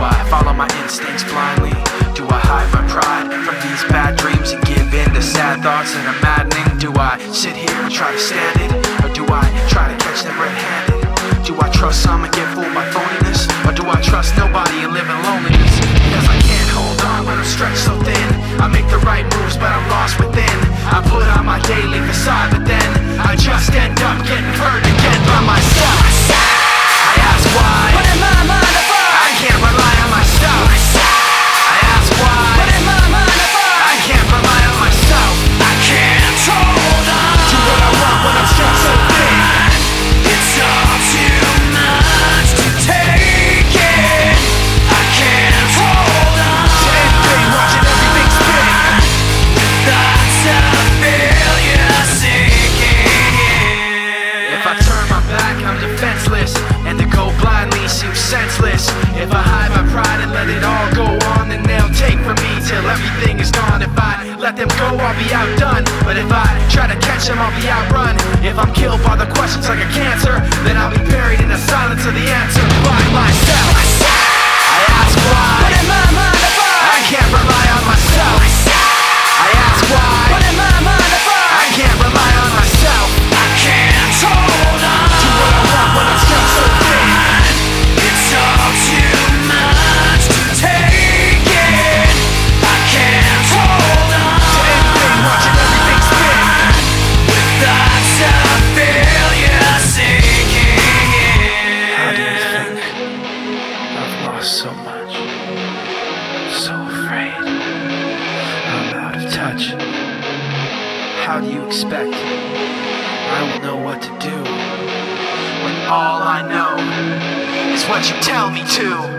I follow my instincts blindly? Do I hide my pride from these bad dreams and give in to sad thoughts and a maddening? Do I sit here and try to stand it? Or do I try to catch them red handed? Do I trust some and get fooled by phoniness? Or do I trust nobody? If I hide my pride and let it all go on, then they'll take from me till everything is gone. If I let them go, I'll be outdone. But if I try to catch them, I'll be outrun. If I'm killed by the questions like a cancer, then I'll touch. How do you expect I will know what to do when all I know is what you tell me to?